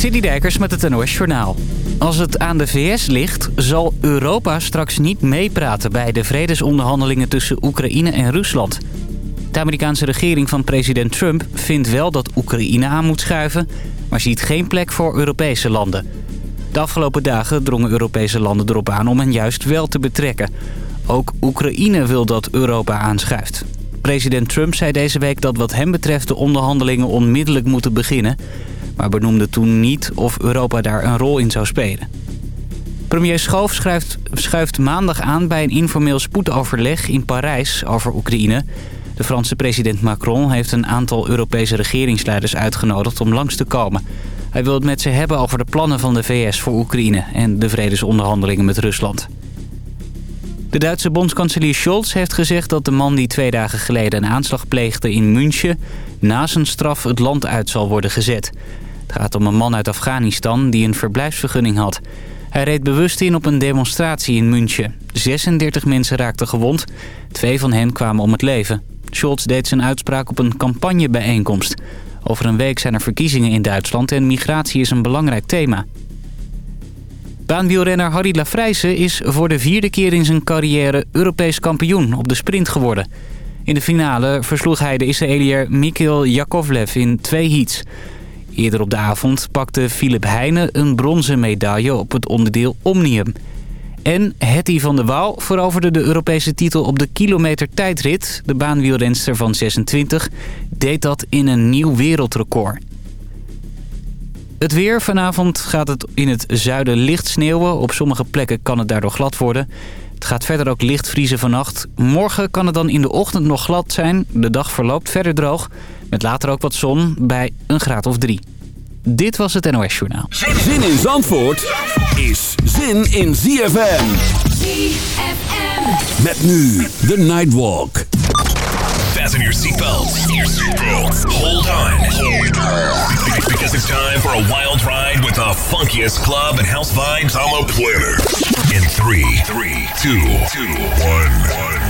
Dijkers met het NOS Journaal. Als het aan de VS ligt, zal Europa straks niet meepraten... bij de vredesonderhandelingen tussen Oekraïne en Rusland. De Amerikaanse regering van president Trump vindt wel dat Oekraïne aan moet schuiven... maar ziet geen plek voor Europese landen. De afgelopen dagen drongen Europese landen erop aan om hen juist wel te betrekken. Ook Oekraïne wil dat Europa aanschuift. President Trump zei deze week dat wat hem betreft de onderhandelingen onmiddellijk moeten beginnen maar benoemde toen niet of Europa daar een rol in zou spelen. Premier Schoof schuift, maandag aan bij een informeel spoedoverleg in Parijs over Oekraïne. De Franse president Macron heeft een aantal Europese regeringsleiders uitgenodigd om langs te komen. Hij wil het met ze hebben over de plannen van de VS voor Oekraïne en de vredesonderhandelingen met Rusland. De Duitse bondskanselier Scholz heeft gezegd dat de man die twee dagen geleden een aanslag pleegde in München... na zijn straf het land uit zal worden gezet. Het gaat om een man uit Afghanistan die een verblijfsvergunning had. Hij reed bewust in op een demonstratie in München. 36 mensen raakten gewond. Twee van hen kwamen om het leven. Scholz deed zijn uitspraak op een campagnebijeenkomst. Over een week zijn er verkiezingen in Duitsland en migratie is een belangrijk thema. Baanwielrenner Harry Lafrijse is voor de vierde keer in zijn carrière Europees kampioen op de sprint geworden. In de finale versloeg hij de Israëliër Mikhail Yakovlev in twee heats. Eerder op de avond pakte Philip Heijnen een bronzen medaille op het onderdeel Omnium. En Hetty van der Waal veroverde de Europese titel op de kilometer tijdrit. De baanwielrenster van 26 deed dat in een nieuw wereldrecord. Het weer. Vanavond gaat het in het zuiden licht sneeuwen. Op sommige plekken kan het daardoor glad worden. Het gaat verder ook licht vriezen vannacht. Morgen kan het dan in de ochtend nog glad zijn. De dag verloopt verder droog. Met later ook wat zon bij een graad of drie. Dit was het NOS Journaal. Zin in Zandvoort is zin in ZFM. ZFM. Met nu de Nightwalk. Fasten your seatbelts. Hold on. Because it's time for a wild ride with the funkiest club and house vibes on the planet. In three, three, two, two, one, one.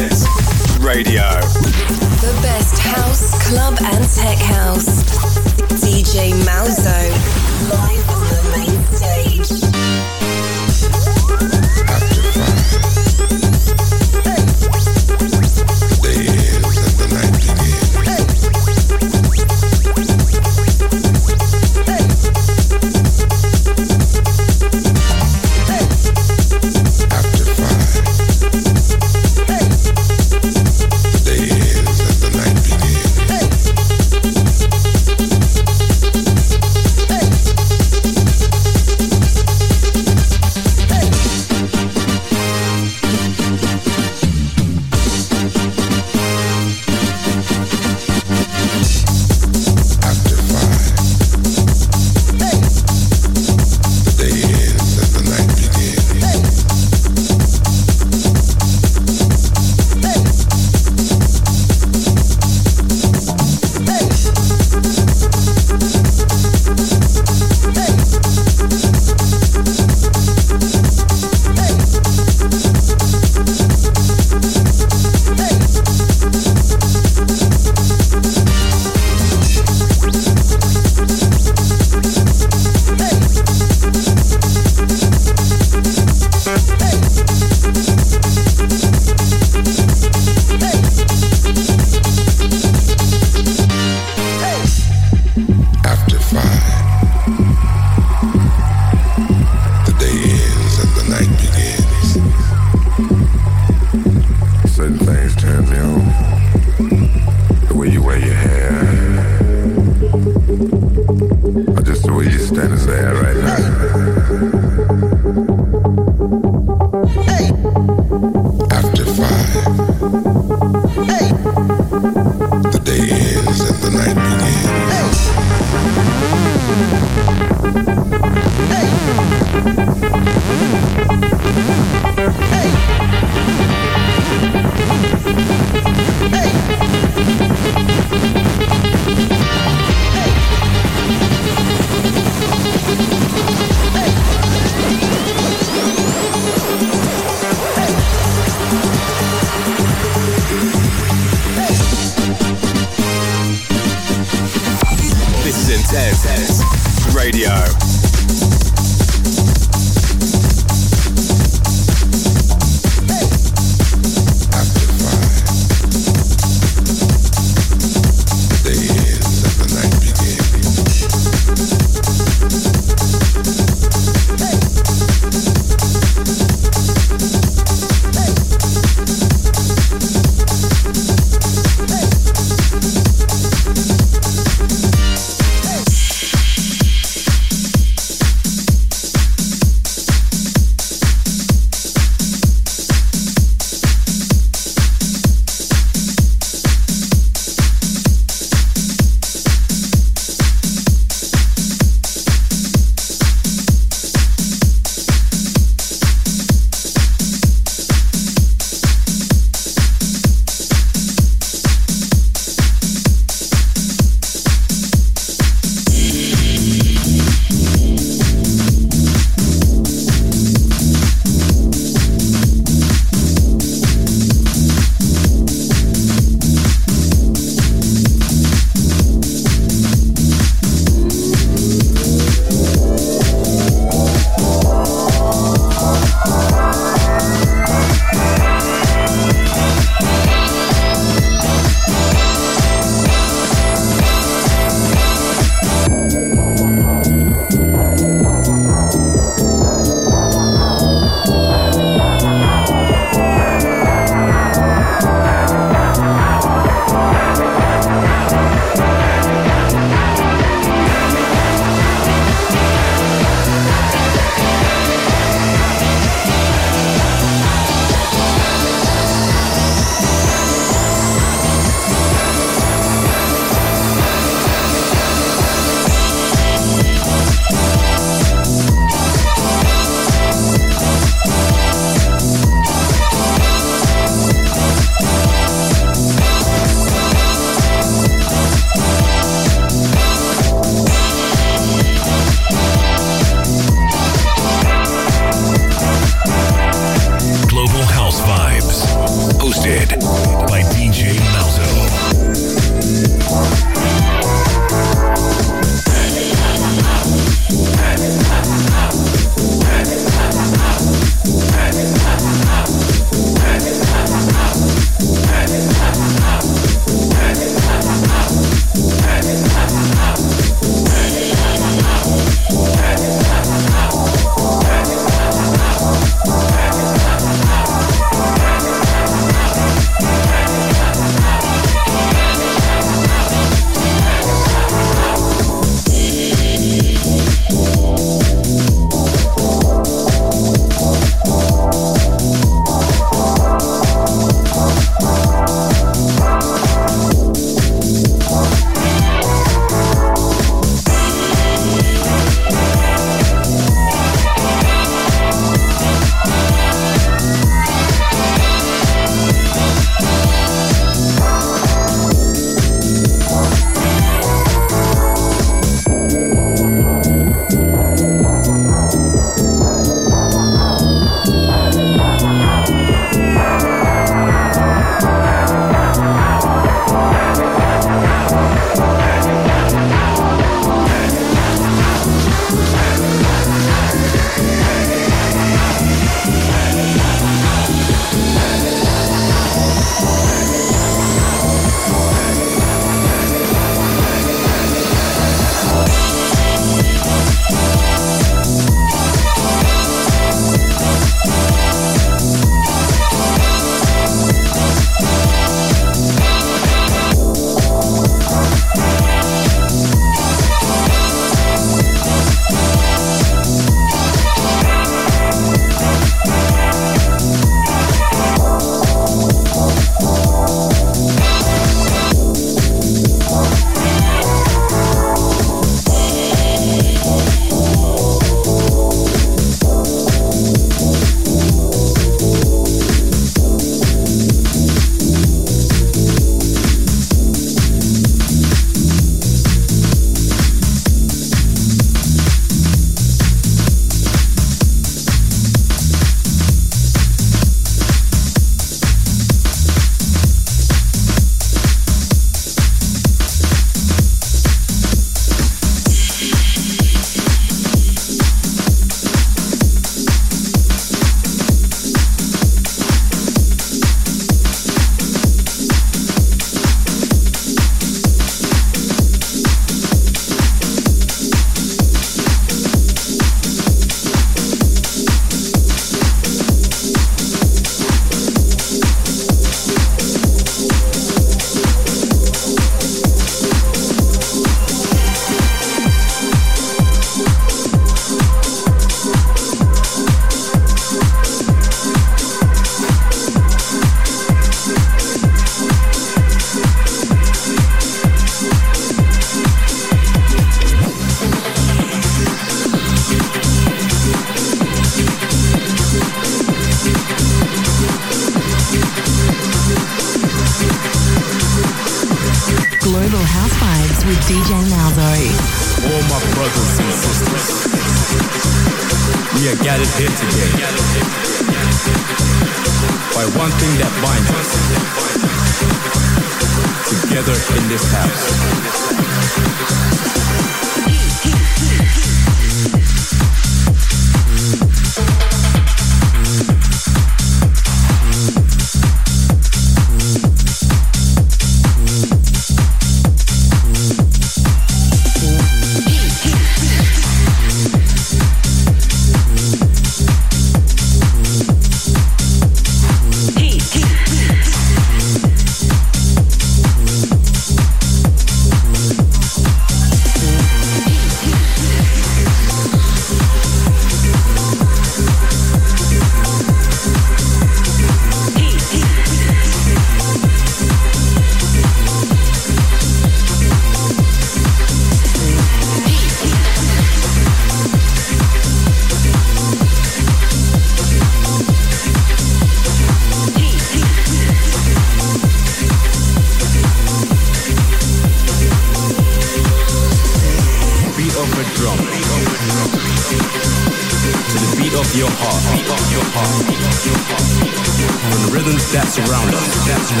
To the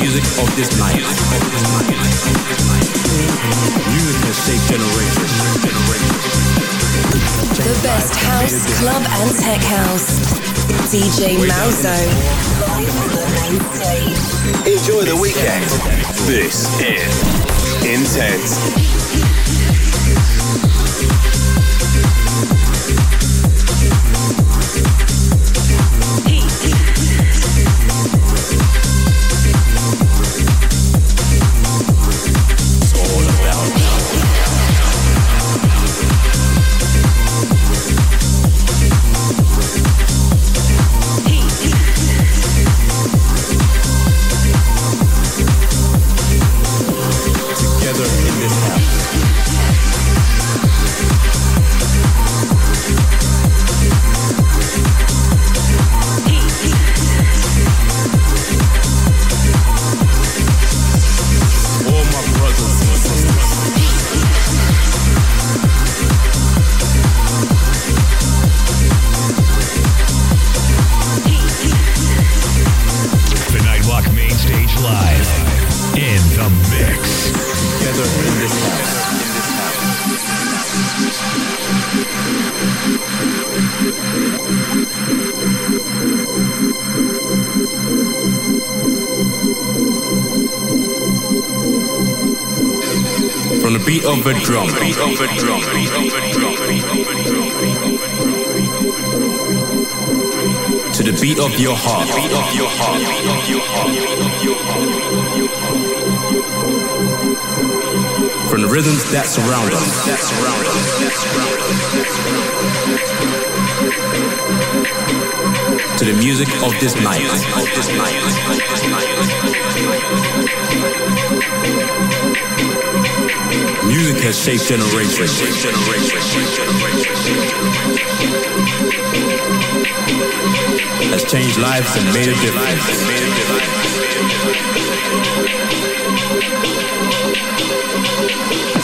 music of this night. Music has shaped generations. The best house, club, and tech house. DJ Malzo. Live on the main stage. Enjoy the weekend. This is Intense. Beat of a drum. Beat of a drum. Beat of a drum. To the beat of your heart. Beat of your heart. Beat of your heart. From the rhythms that surround us. That surround us. That surround us. To the music of this night. Of this night. Music has shaped generations. Has changed lives and made a difference.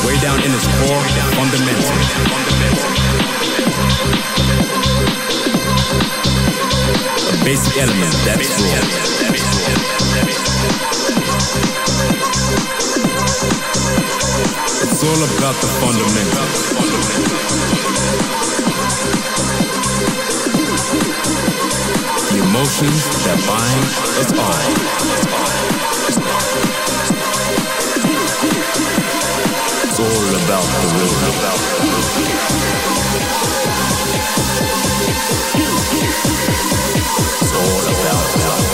Way down in its core, fundamental. A basic element that's raw. It's all about the fundamentals. The emotions that bind us all. About the rhythm. It's all about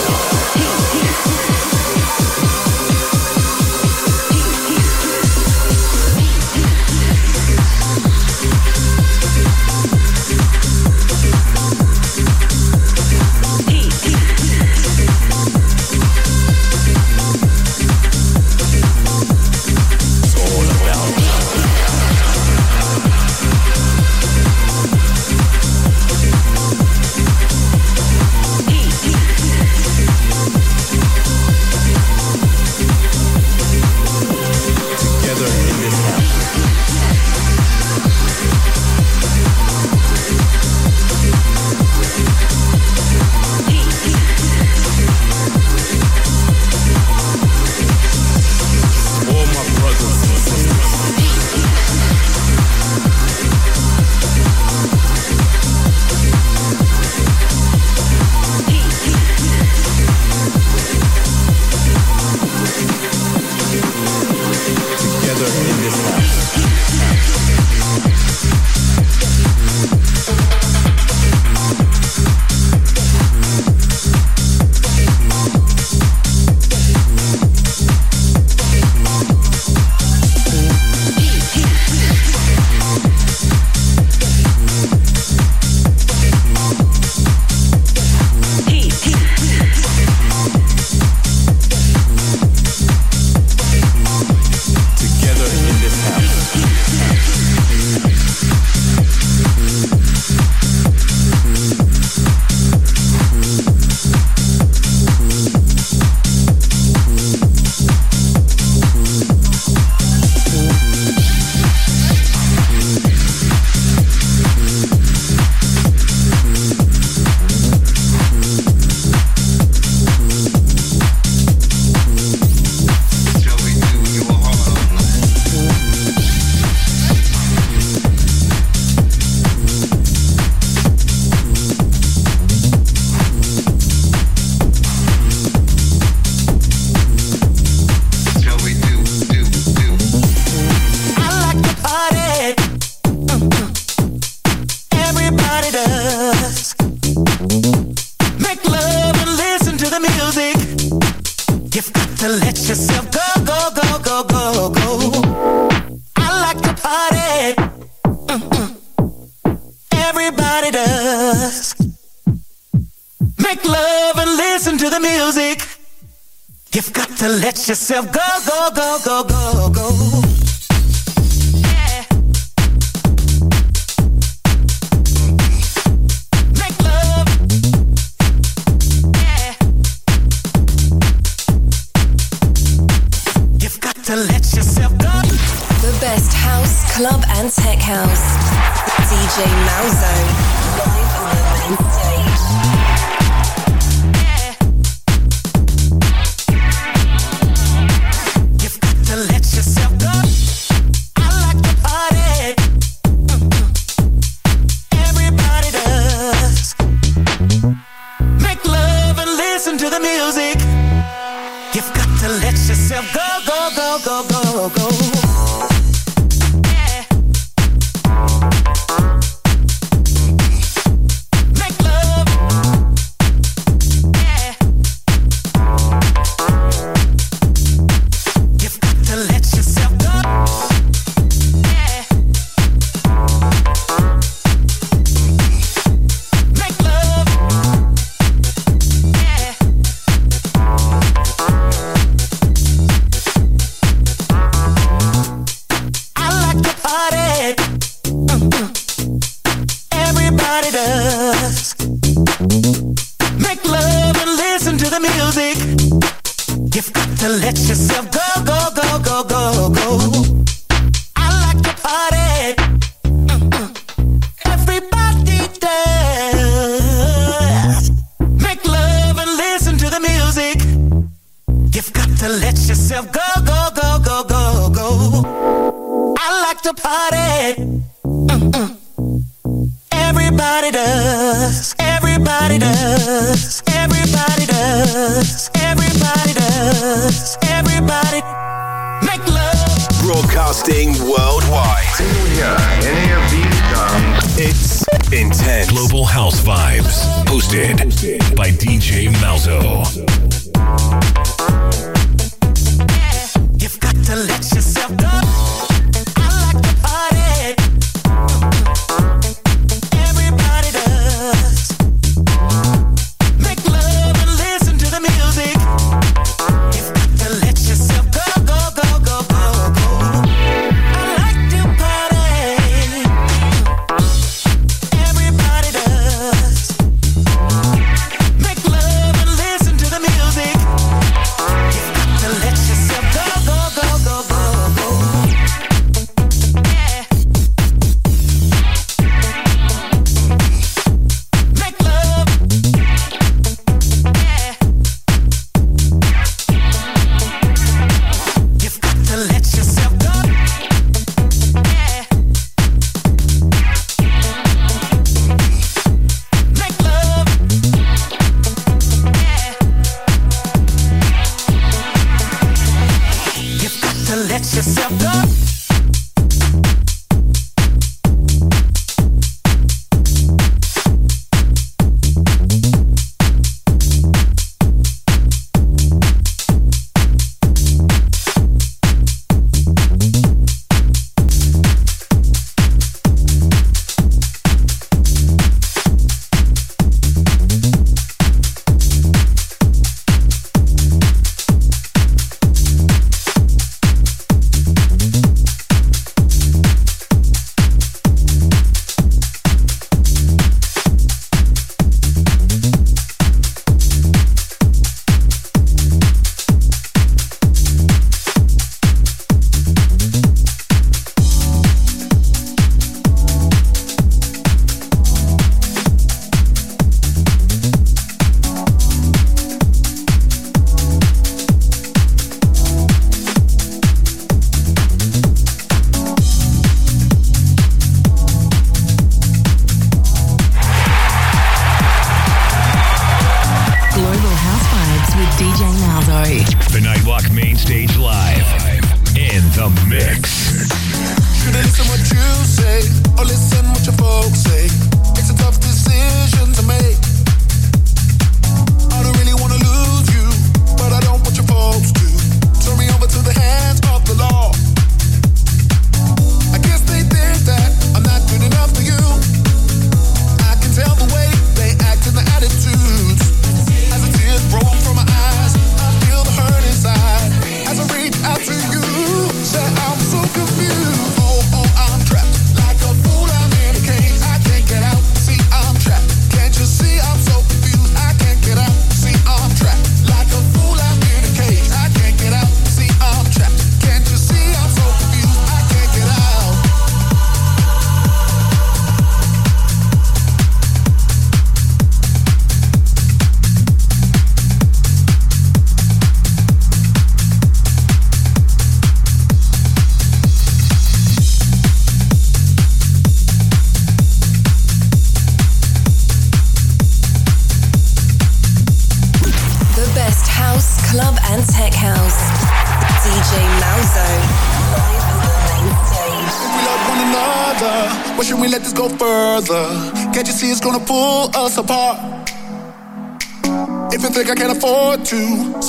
yourself go. É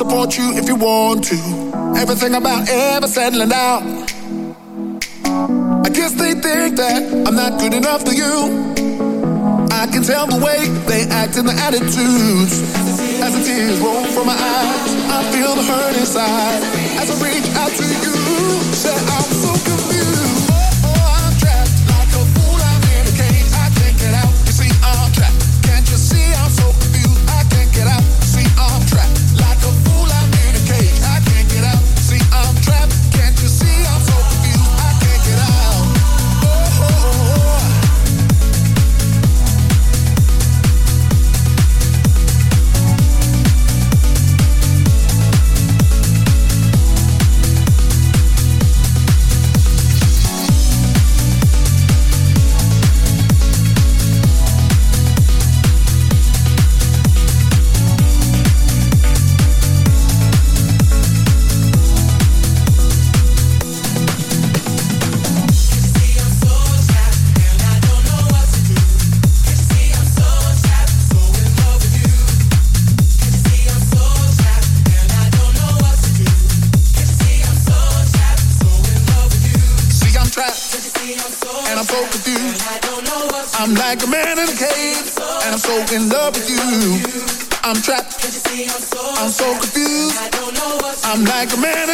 support you if you want to, everything about ever settling down. I guess they think that I'm not good enough for you. I can tell the way they act and the attitudes. As the tears roll from my eyes, I feel the hurt inside. As I reach out to you, say I'm like a man in a cage, and I'm so in love with you. I'm trapped, I'm so confused. I'm like a man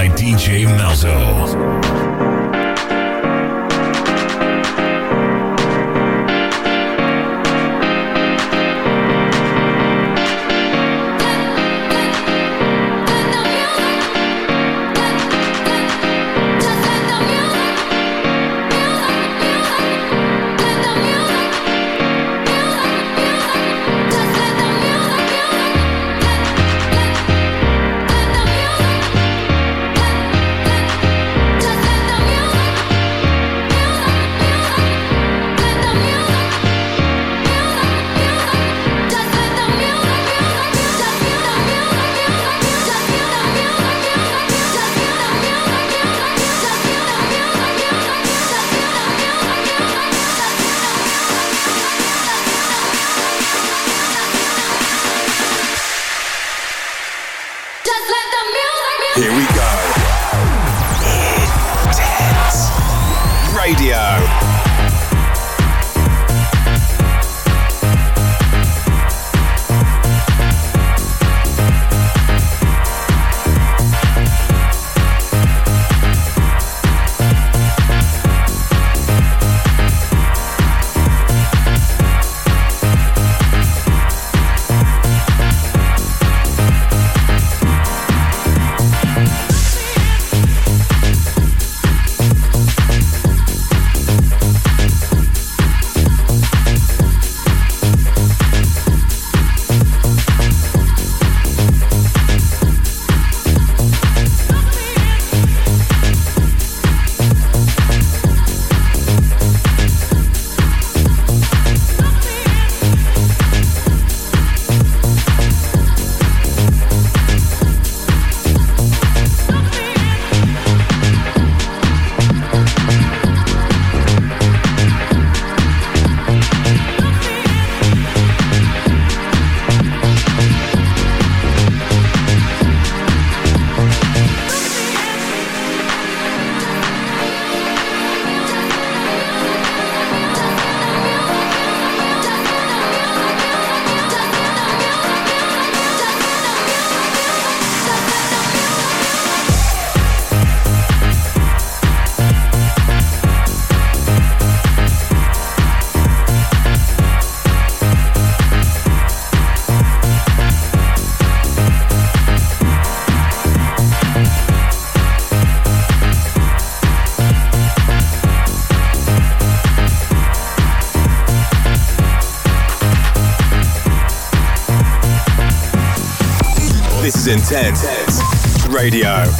by DJ Malzo. Intense Radio.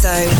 Zone.